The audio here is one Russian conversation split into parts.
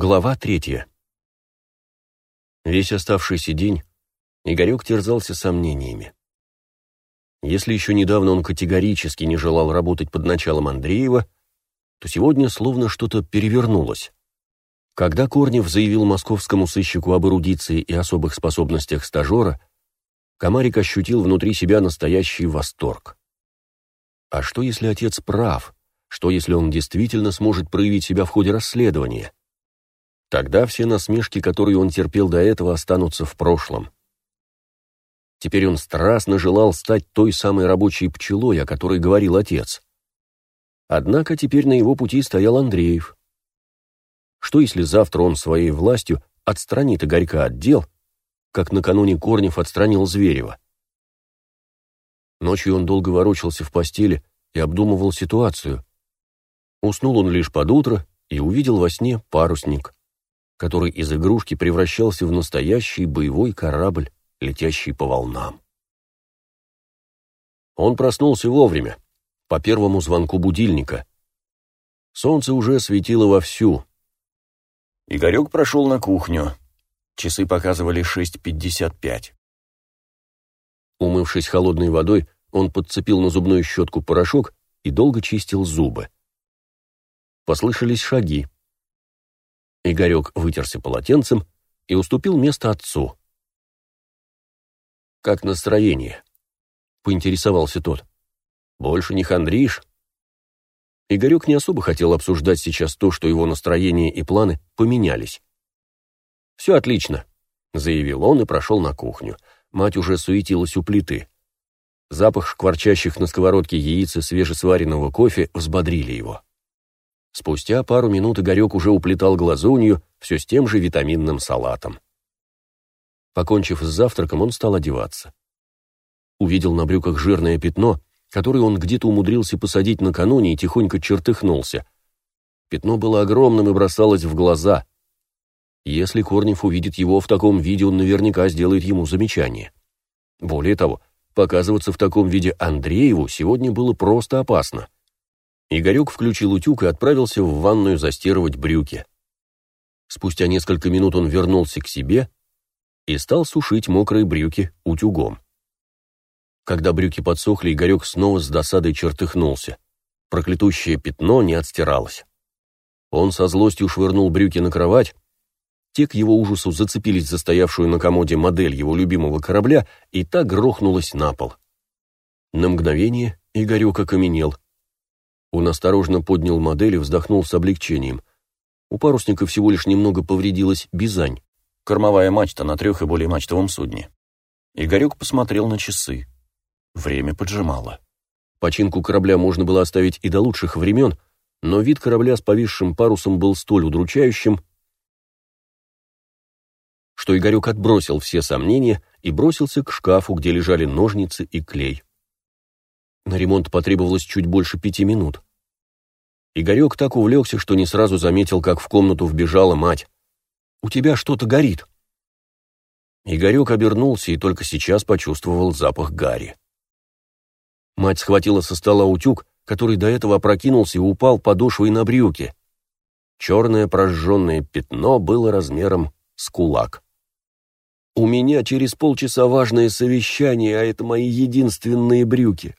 Глава третья. Весь оставшийся день Игорек терзался сомнениями. Если еще недавно он категорически не желал работать под началом Андреева, то сегодня словно что-то перевернулось. Когда Корнев заявил московскому сыщику об эрудиции и особых способностях стажера, Комарик ощутил внутри себя настоящий восторг. А что, если отец прав? Что, если он действительно сможет проявить себя в ходе расследования? Тогда все насмешки, которые он терпел до этого, останутся в прошлом. Теперь он страстно желал стать той самой рабочей пчелой, о которой говорил отец. Однако теперь на его пути стоял Андреев. Что если завтра он своей властью отстранит Игорька от дел, как накануне Корнев отстранил Зверева? Ночью он долго ворочался в постели и обдумывал ситуацию. Уснул он лишь под утро и увидел во сне парусник который из игрушки превращался в настоящий боевой корабль, летящий по волнам. Он проснулся вовремя, по первому звонку будильника. Солнце уже светило вовсю. Игорек прошел на кухню. Часы показывали 6.55. Умывшись холодной водой, он подцепил на зубную щетку порошок и долго чистил зубы. Послышались шаги. Игорек вытерся полотенцем и уступил место отцу. «Как настроение?» — поинтересовался тот. «Больше не хандришь?» Игорек не особо хотел обсуждать сейчас то, что его настроение и планы поменялись. «Все отлично», — заявил он и прошел на кухню. Мать уже суетилась у плиты. Запах шкварчащих на сковородке яиц и свежесваренного кофе взбодрили его. Спустя пару минут Игорек уже уплетал глазунью, все с тем же витаминным салатом. Покончив с завтраком, он стал одеваться. Увидел на брюках жирное пятно, которое он где-то умудрился посадить накануне и тихонько чертыхнулся. Пятно было огромным и бросалось в глаза. Если Корнев увидит его в таком виде, он наверняка сделает ему замечание. Более того, показываться в таком виде Андрееву сегодня было просто опасно. Игорек включил утюг и отправился в ванную застирывать брюки. Спустя несколько минут он вернулся к себе и стал сушить мокрые брюки утюгом. Когда брюки подсохли, Игорек снова с досадой чертыхнулся. Проклятущее пятно не отстиралось. Он со злостью швырнул брюки на кровать. Те к его ужасу зацепились за стоявшую на комоде модель его любимого корабля, и та грохнулась на пол. На мгновение Игорек окаменел — он осторожно поднял модель и вздохнул с облегчением. У парусника всего лишь немного повредилась бизань. Кормовая мачта на трех и более мачтовом судне. Игорек посмотрел на часы. Время поджимало. Починку корабля можно было оставить и до лучших времен, но вид корабля с повисшим парусом был столь удручающим, что Игорек отбросил все сомнения и бросился к шкафу, где лежали ножницы и клей. На ремонт потребовалось чуть больше пяти минут. Игорек так увлекся, что не сразу заметил, как в комнату вбежала мать. «У тебя что-то горит». Игорек обернулся и только сейчас почувствовал запах гари. Мать схватила со стола утюг, который до этого опрокинулся и упал подошвой на брюки. Черное прожженное пятно было размером с кулак. «У меня через полчаса важное совещание, а это мои единственные брюки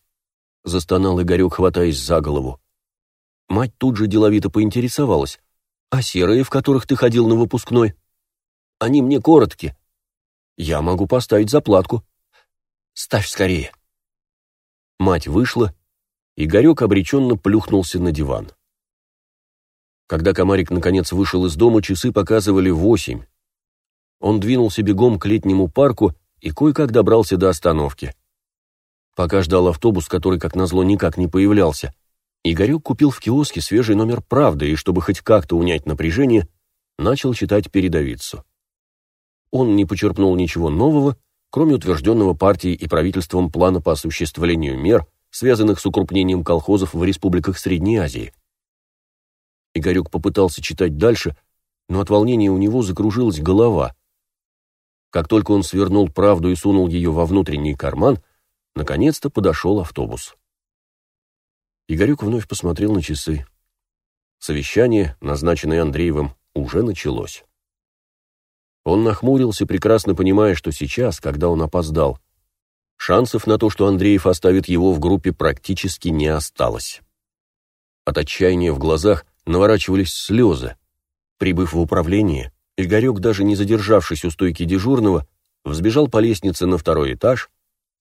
застонал Игорек, хватаясь за голову. Мать тут же деловито поинтересовалась. «А серые, в которых ты ходил на выпускной?» «Они мне коротки». «Я могу поставить заплатку». «Ставь скорее». Мать вышла, Игорек обреченно плюхнулся на диван. Когда Комарик наконец вышел из дома, часы показывали восемь. Он двинулся бегом к летнему парку и кое-как добрался до остановки. Пока ждал автобус, который, как назло, никак не появлялся, Игорек купил в киоске свежий номер «Правды» и, чтобы хоть как-то унять напряжение, начал читать передовицу. Он не почерпнул ничего нового, кроме утвержденного партией и правительством плана по осуществлению мер, связанных с укрупнением колхозов в республиках Средней Азии. Игорек попытался читать дальше, но от волнения у него закружилась голова. Как только он свернул правду и сунул ее во внутренний карман, Наконец-то подошел автобус. Игорек вновь посмотрел на часы. Совещание, назначенное Андреевым, уже началось. Он нахмурился, прекрасно понимая, что сейчас, когда он опоздал, шансов на то, что Андреев оставит его в группе, практически не осталось. От отчаяния в глазах наворачивались слезы. Прибыв в управление, Игорек, даже не задержавшись у стойки дежурного, взбежал по лестнице на второй этаж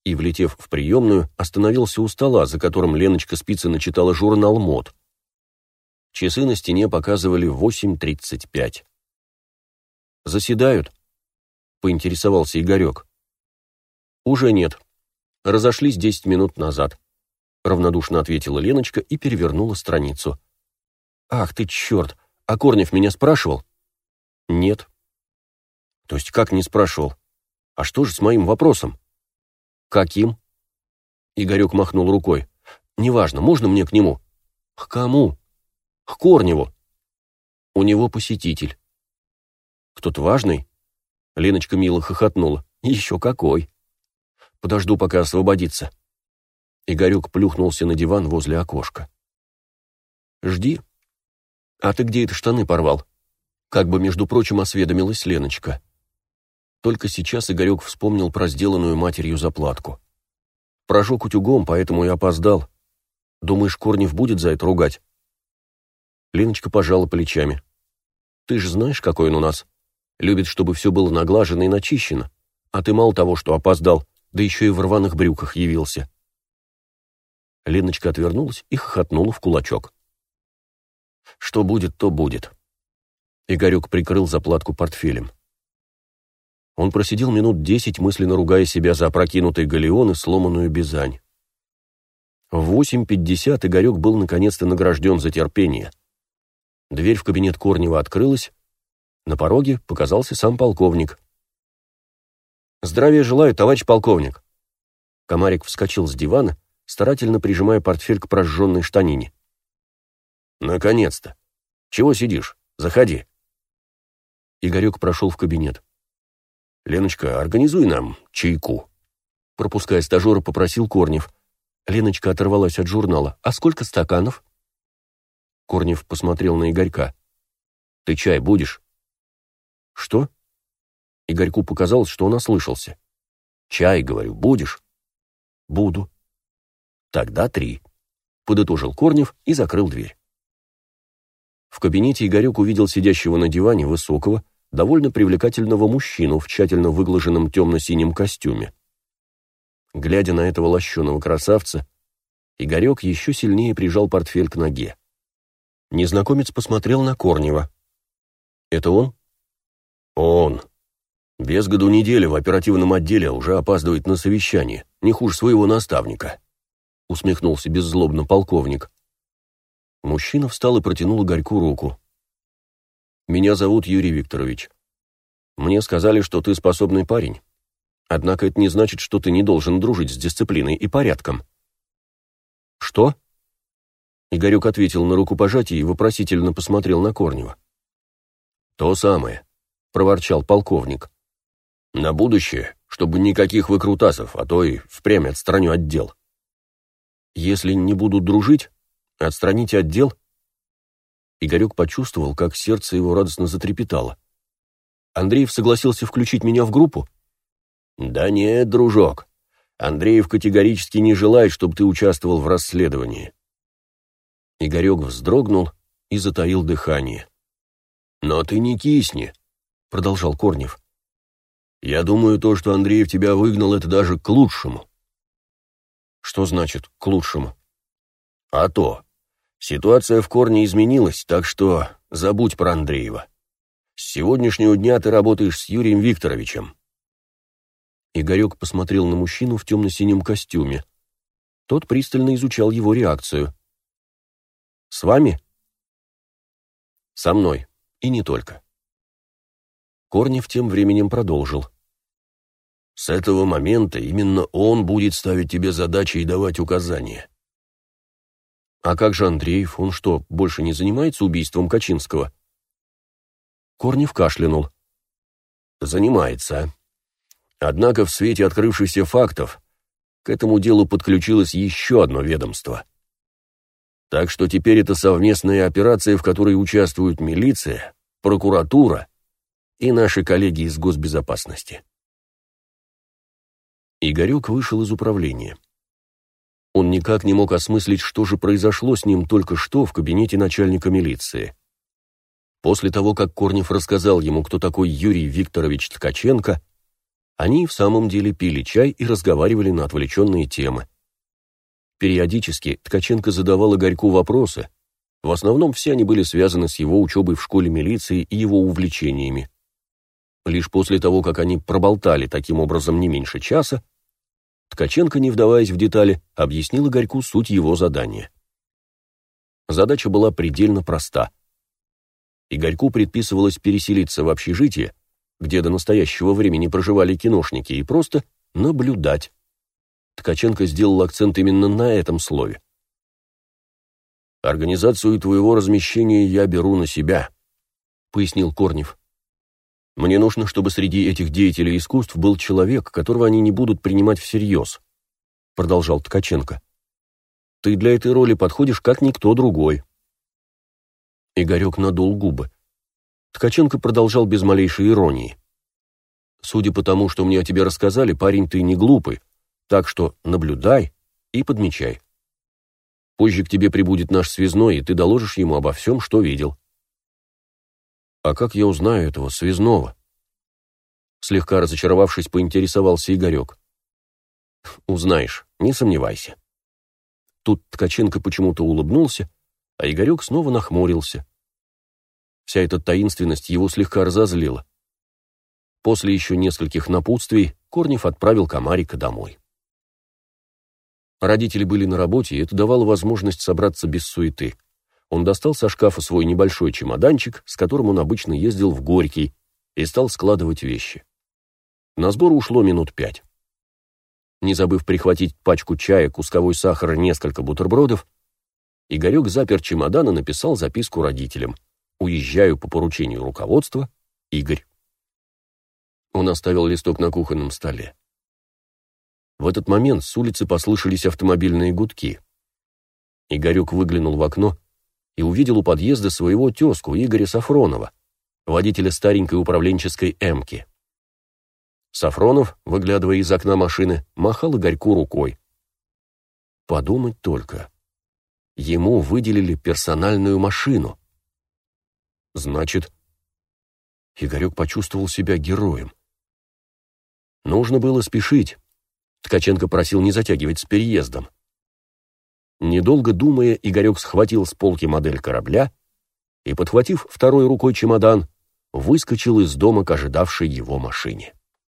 и, влетев в приемную, остановился у стола, за которым Леночка Спицына читала журнал «Мод». Часы на стене показывали 8.35. «Заседают?» — поинтересовался Игорек. «Уже нет. Разошлись десять минут назад», — равнодушно ответила Леночка и перевернула страницу. «Ах ты, черт! А Корнев меня спрашивал?» «Нет». «То есть как не спрашивал? А что же с моим вопросом?» «Каким?» Игорек махнул рукой. «Неважно, можно мне к нему?» «К кому?» «К Корневу». «У него посетитель». «Кто-то важный?» Леночка мило хохотнула. «Еще какой!» «Подожду, пока освободится». Игорек плюхнулся на диван возле окошка. «Жди». «А ты где это штаны порвал?» Как бы, между прочим, осведомилась Леночка. Только сейчас Игорек вспомнил про сделанную матерью заплатку. Прожег утюгом, поэтому и опоздал. Думаешь, Корнев будет за это ругать? Леночка пожала плечами. Ты же знаешь, какой он у нас. Любит, чтобы все было наглажено и начищено. А ты мало того, что опоздал, да еще и в рваных брюках явился. Леночка отвернулась и хохотнула в кулачок. Что будет, то будет. Игорек прикрыл заплатку портфелем. Он просидел минут десять, мысленно ругая себя за опрокинутый галеон и сломанную бизань. В 8.50 Игорек был наконец-то награжден за терпение. Дверь в кабинет Корнева открылась. На пороге показался сам полковник. «Здравия желаю, товарищ полковник!» Комарик вскочил с дивана, старательно прижимая портфель к прожженной штанине. «Наконец-то! Чего сидишь? Заходи!» Игорек прошел в кабинет. «Леночка, организуй нам чайку». Пропуская стажера, попросил Корнев. Леночка оторвалась от журнала. «А сколько стаканов?» Корнев посмотрел на Игорька. «Ты чай будешь?» «Что?» Игорьку показалось, что он ослышался. «Чай, говорю, будешь?» «Буду». «Тогда три», — подытожил Корнев и закрыл дверь. В кабинете Игорек увидел сидящего на диване высокого, довольно привлекательного мужчину в тщательно выглаженном темно-синем костюме. Глядя на этого лощеного красавца, Игорек еще сильнее прижал портфель к ноге. Незнакомец посмотрел на Корнева. «Это он?» «Он. Без году недели в оперативном отделе уже опаздывает на совещание, не хуже своего наставника», усмехнулся беззлобно полковник. Мужчина встал и протянул Игорьку руку. «Меня зовут Юрий Викторович. Мне сказали, что ты способный парень. Однако это не значит, что ты не должен дружить с дисциплиной и порядком». «Что?» Игорек ответил на рукопожатие и вопросительно посмотрел на Корнева. «То самое», — проворчал полковник. «На будущее, чтобы никаких выкрутасов, а то и впрямь отстраню отдел». «Если не будут дружить, Отстраните отдел?» Игорек почувствовал, как сердце его радостно затрепетало. «Андреев согласился включить меня в группу?» «Да нет, дружок. Андреев категорически не желает, чтобы ты участвовал в расследовании». Игорек вздрогнул и затаил дыхание. «Но ты не кисни», — продолжал Корнев. «Я думаю, то, что Андреев тебя выгнал, это даже к лучшему». «Что значит «к лучшему»?» «А то. Ситуация в корне изменилась, так что забудь про Андреева. С сегодняшнего дня ты работаешь с Юрием Викторовичем». Игорек посмотрел на мужчину в темно-синем костюме. Тот пристально изучал его реакцию. «С вами?» «Со мной. И не только». Корнев тем временем продолжил. «С этого момента именно он будет ставить тебе задачи и давать указания. А как же Андреев? Он что, больше не занимается убийством Качинского? Корнев кашлянул. Занимается. Однако в свете открывшихся фактов к этому делу подключилось еще одно ведомство. Так что теперь это совместная операция, в которой участвуют милиция, прокуратура и наши коллеги из госбезопасности. Игорек вышел из управления. Он никак не мог осмыслить, что же произошло с ним только что в кабинете начальника милиции. После того, как Корнев рассказал ему, кто такой Юрий Викторович Ткаченко, они в самом деле пили чай и разговаривали на отвлеченные темы. Периодически Ткаченко задавал Игорьку вопросы. В основном все они были связаны с его учебой в школе милиции и его увлечениями. Лишь после того, как они проболтали таким образом не меньше часа, Ткаченко, не вдаваясь в детали, объяснил Игорьку суть его задания. Задача была предельно проста. Игорьку предписывалось переселиться в общежитие, где до настоящего времени проживали киношники, и просто наблюдать. Ткаченко сделал акцент именно на этом слове. «Организацию твоего размещения я беру на себя», — пояснил Корнев. «Мне нужно, чтобы среди этих деятелей искусств был человек, которого они не будут принимать всерьез», — продолжал Ткаченко. «Ты для этой роли подходишь как никто другой». Игорек надул губы. Ткаченко продолжал без малейшей иронии. «Судя по тому, что мне о тебе рассказали, парень, ты не глупый, так что наблюдай и подмечай. Позже к тебе прибудет наш связной, и ты доложишь ему обо всем, что видел». «А как я узнаю этого связного?» Слегка разочаровавшись, поинтересовался Игорек. «Узнаешь, не сомневайся». Тут Ткаченко почему-то улыбнулся, а Игорек снова нахмурился. Вся эта таинственность его слегка разозлила. После еще нескольких напутствий Корнев отправил Комарика домой. Родители были на работе, и это давало возможность собраться без суеты. Он достал со шкафа свой небольшой чемоданчик, с которым он обычно ездил в Горький, и стал складывать вещи. На сбор ушло минут пять. Не забыв прихватить пачку чая, кусковой сахар и несколько бутербродов, Игорек запер чемодан и написал записку родителям – Уезжаю по поручению руководства. Игорь. Он оставил листок на кухонном столе. В этот момент с улицы послышались автомобильные гудки. Игорек выглянул в окно и увидел у подъезда своего тезку Игоря Сафронова, водителя старенькой управленческой «Эмки». Сафронов, выглядывая из окна машины, махал Игорьку рукой. Подумать только. Ему выделили персональную машину. Значит, Игорек почувствовал себя героем. Нужно было спешить. Ткаченко просил не затягивать с переездом. Недолго думая, Игорек схватил с полки модель корабля и, подхватив второй рукой чемодан, выскочил из дома к ожидавшей его машине.